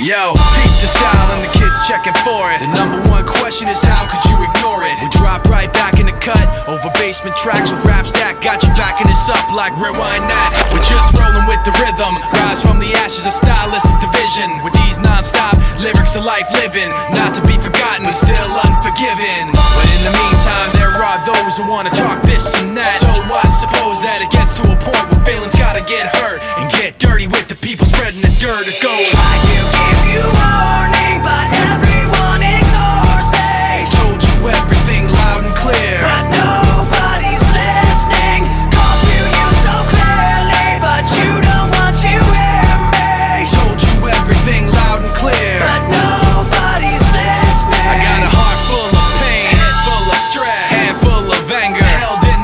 Yo, peep the style and the kids checking for it. The number one question is how could you ignore it? We drop right back in the cut over basement tracks with raps that got you backing us up like rewind that. We're just rolling with the rhythm, rise from the ashes of stylistic division. With these non-stop lyrics of life living, not to be forgotten, but still unforgiven. In the meantime, there are those who wanna talk this and that. So I suppose that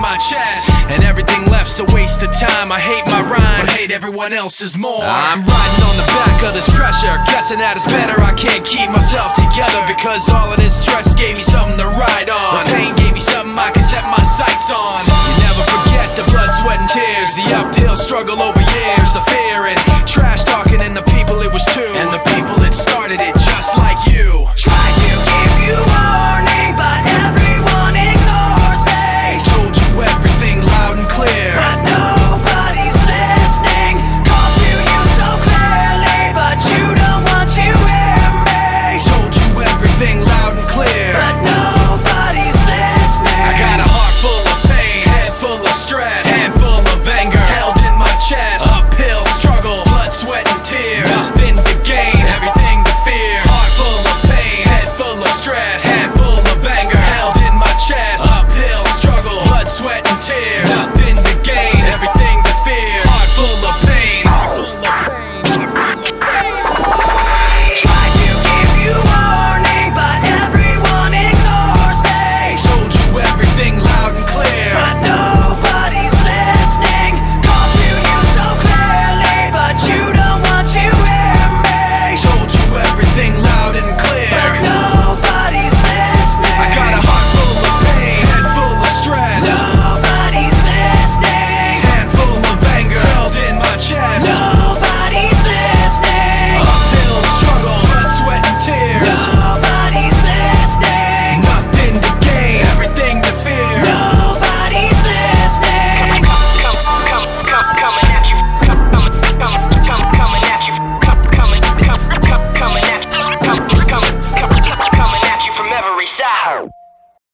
my chest. And everything left's a waste of time. I hate my rhyme, hate everyone else's more. I'm riding on the back of this pressure, guessing that it's better. I can't keep myself together because all of this stress gave me something to ride on. The pain gave me something I can set my sights on. You never forget the blood, sweat, and tears, the uphill struggle over sweat and tears. Nothing to gain, everything to fear. Heart full of pain, head full of stress,